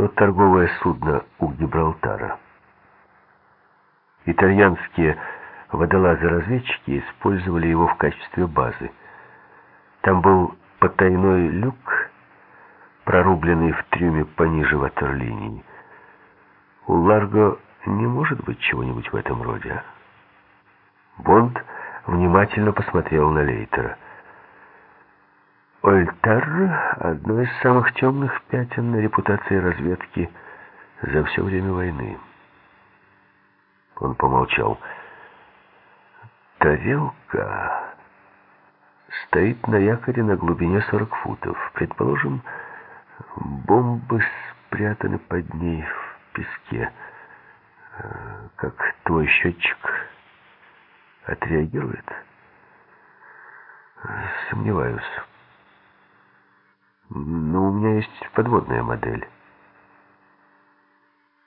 то торговое судно у Гибралтара. Итальянские водолазы-разведчики использовали его в качестве базы. Там был потайной люк, прорубленный в трюме пониже ватерлинии. У Ларго не может быть чего-нибудь в этом роде. Бонд внимательно посмотрел на Лейтера. Ольтер — одно из самых темных пятен на репутации разведки за все время войны. Он помолчал. Тарелка стоит на якоре на глубине 40 футов. Предположим, бомбы спрятаны под ней в песке. Как твой счетчик отреагирует? Сомневаюсь. Но у меня есть подводная модель.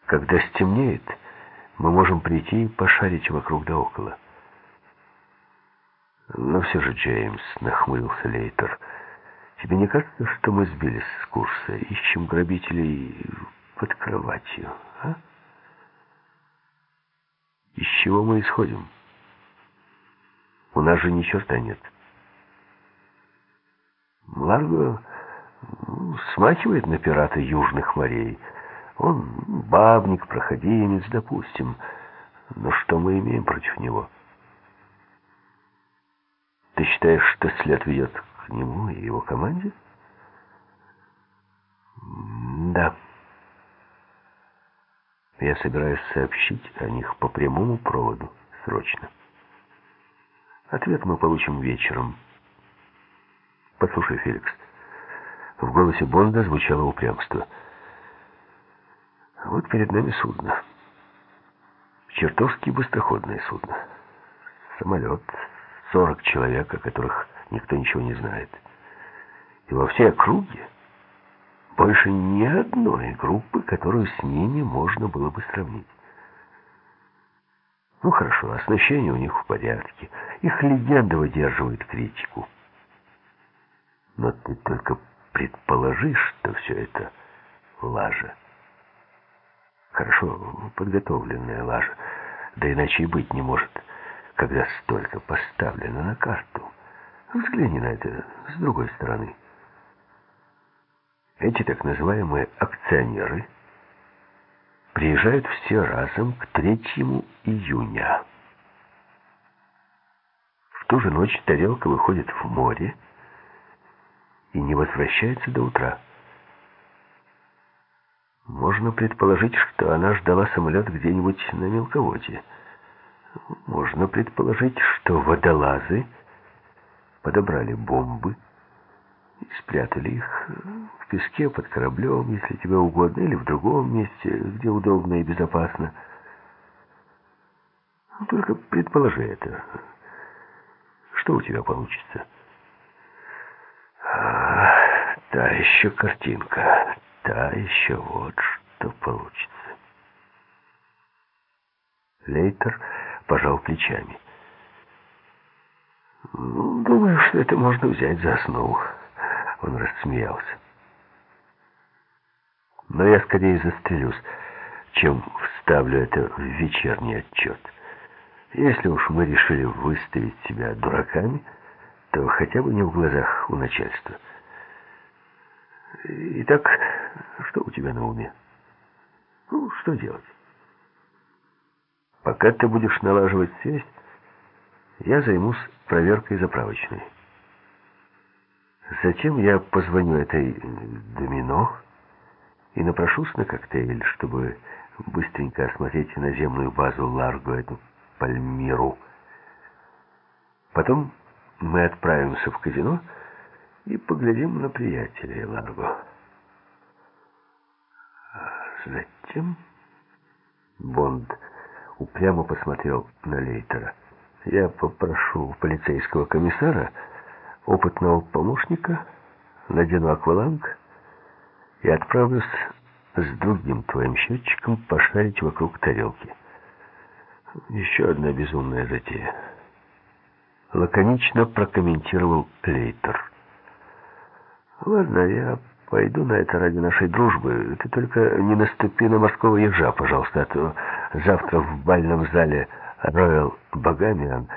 Когда стемнеет, мы можем прийти и пошарить вокруг да около. Но все же, Джеймс, нахмурился Лейтер, тебе не кажется, что мы сбились с курса, ищем грабителей под кроватью, а? Из чего мы исходим? У нас же ни черта нет. Ларго смахивает на пирата южных морей. Он бабник, проходимец, допустим. Но что мы имеем против него? Ты считаешь, что след ведет к нему и его команде? Да. Я собираюсь сообщить о них по прямому проводу, срочно. Ответ мы получим вечером. Послушай, Феликс, в голосе Бонда звучало упрямство. Вот перед нами судно. Чертовски быстроходное судно. Самолет, 40 человек, о которых никто ничего не знает. И во всей округе больше ни одной группы, которую с ними можно было бы сравнить. Ну хорошо, оснащение у них в порядке. Их легенда выдерживает критику. Но ты только предположи, что все это лажа. Хорошо подготовленная лажа. Да иначе и быть не может, когда столько поставлено на карту. Взгляни на это с другой стороны. Эти так называемые акционеры приезжают все разом к 3 июня. В ту же ночь тарелка выходит в море и не возвращается до утра. Можно предположить, что она ждала самолет где-нибудь на мелководье. Можно предположить, что водолазы подобрали бомбы и спрятали их в песке под кораблем, если тебе угодно, или в другом месте, где удобно и безопасно. Только предположи это. Что у тебя получится? Та еще картинка та еще вот что получится. Лейтер пожал плечами. Ну, «Думаю, что это можно взять за основу». Он рассмеялся. «Но я скорее застрелюсь, чем вставлю это в вечерний отчет. Если уж мы решили выставить себя дураками, то хотя бы не в глазах у начальства». Итак, что у тебя на уме? Ну, что делать? Пока ты будешь налаживать связь, я займусь проверкой заправочной. Затем я позвоню этой домино и напрошусь на коктейль, чтобы быстренько осмотреть наземную базу Ларго, эту Пальмиру. Потом мы отправимся в казино и поглядим на приятелей Ларго. Затем Бонд упрямо посмотрел на Лейтера. Я попрошу полицейского комиссара, опытного помощника, надену акваланг и отправлюсь с другим твоим счетчиком пошарить вокруг тарелки. Еще одна безумная затея. Лаконично прокомментировал Лейтер. Ладно, я пойду на это ради нашей дружбы. Ты только не наступи на морского ежа, пожалуйста, а то завтра в бальном зале Роyal Багамиан